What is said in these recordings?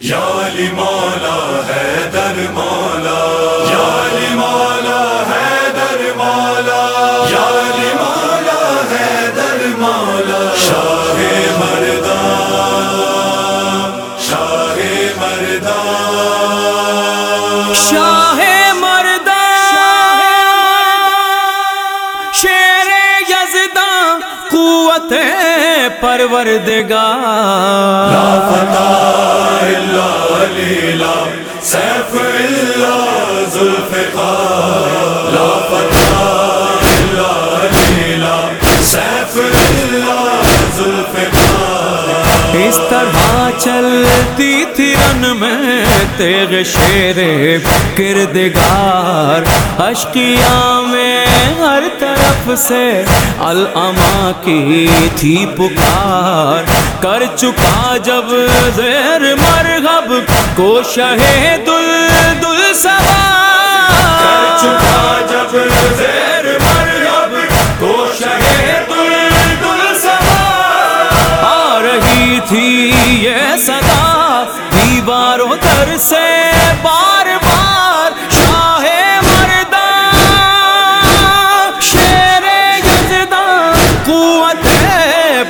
مولا ہے در مولا یالی مولا ہے در مولا یالی مولا ہے در مولا شاہ مردان شاہ شاہ شیر قوت پروردگار لا لیلا سیف الا ذوالفقار لا فتح الا لیلا سیف ذوالفقار اس طرح چلتی تھی رن میں تیغ شیر کردگار، اشکیاں میں ہر طرف سے الما کی تھی پکار۔ کر چکا جب زیر مرغب کو شہ دل دل سوار سے بار بار شاہ مردان، شیر یزدان، قوت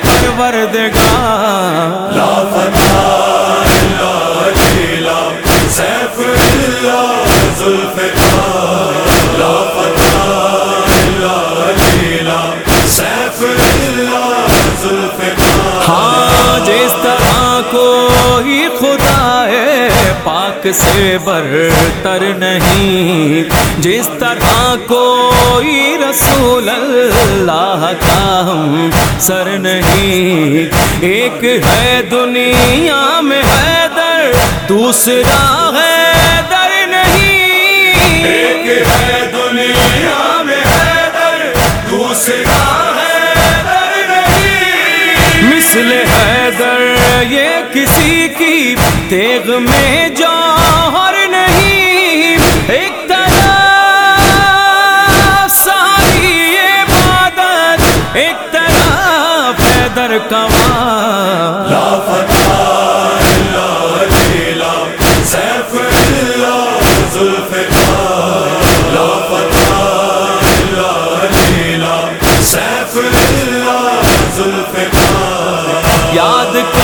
پروردگار۔ لا فتح الا لیلا سیف ذوالفقار پاک سے برتر نہیں۔ جس طرح کوئی رسول اللہ کا ہم سر نہیں۔ ایک ہے دنیا میں حیدر، دوسرا ہے یہ کسی کی تیغ میں جوہر نہیں۔ ایک طرف ساری عبادت ایک طرف پیدر کمال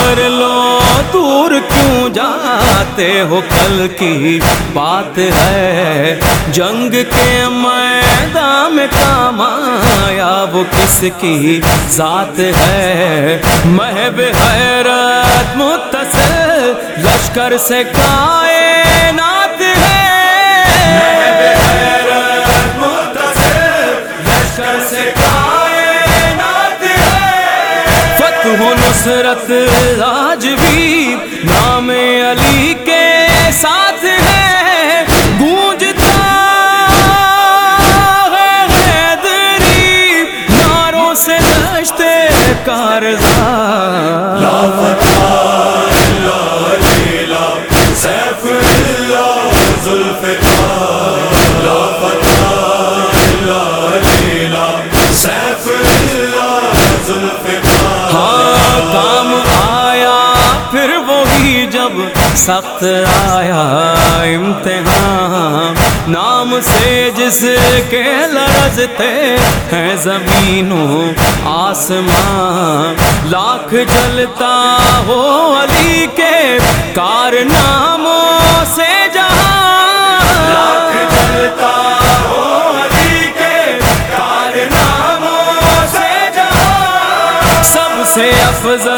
کر لو، دور کیوں جاتے ہو؟ کل کی بات ہے، جنگ کے میدان میں کام آیا، وہ کس کی ذات ہے؟ محب حیرت، متصل، لشکر سے کائنات فتح آج بھی نام علی کے ساتھ ہے، گونجتا ہے حیدری ناروں سے دشتے کارزار سخت آیا امتحان نام سے جس کے لرزتے ہیں زمینوں آسمان لاکھ جلتا ہو علی کے کارناموں سے جہاں۔ لاکھ جلتا ہو علی کے کارناموں سے جہاں۔ سب سے افضل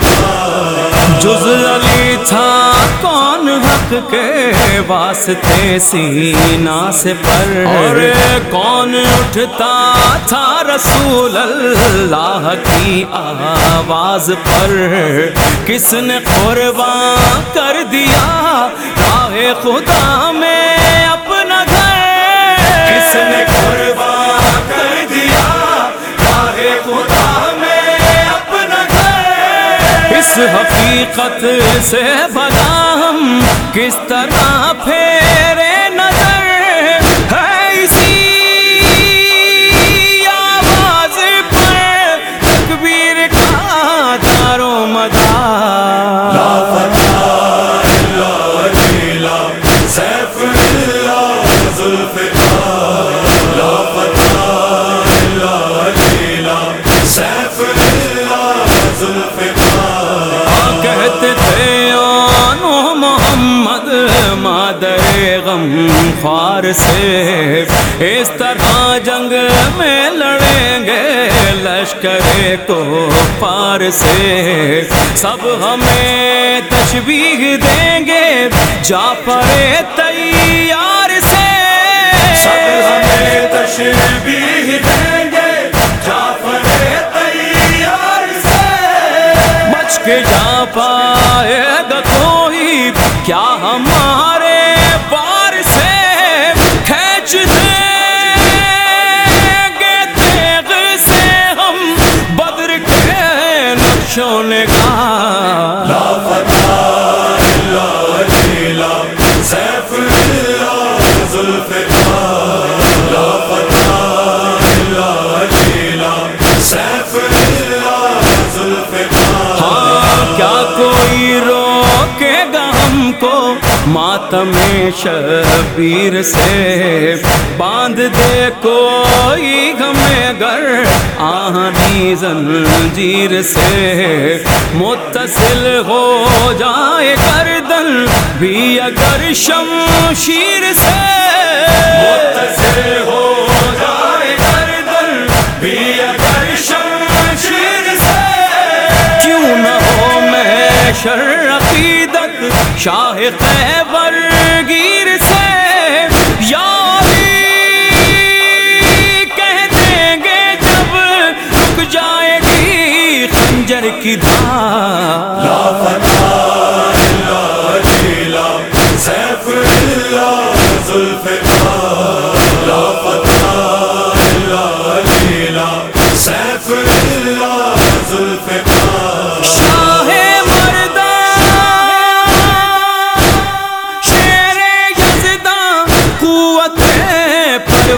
عشق کے واسطے سینا سے پر۔ اور کون اٹھتا تھا رسول اللہ کی آواز پر؟ کس نے قربان کر دیا راہ خدا میں اپنا گھر؟ کس نے قربان اس حقیقت سے بھلا ہم کس طرح پھیرے غم خوار سے اس طرح جنگ میں لڑیں گے۔ لشکر کو پار سے سب ہمیں تشبیح دیں گے۔ جا پڑے تیار سے سب ہمیں تشبیہ دیں گے۔ جعفر تیار سے بچ کے جا پائے گا کوئی کیا ہمارے کو ماتم شبیر سے باندھ دے کوئی ہمیں گر آہنی زنجیر سے متصل ہو جائے گردن بھی اگر شمشیر سے متصل ہو جائے گردن بھی اگر شمشیر سے کیوں نہ ہو میں شر شاہ خیبر گیر سے یاری کہہ دیں گے جب رک جائے گی خنجر کی دھار۔ لا فتح اللہ جیلا، سیف اللہ ذوالفقار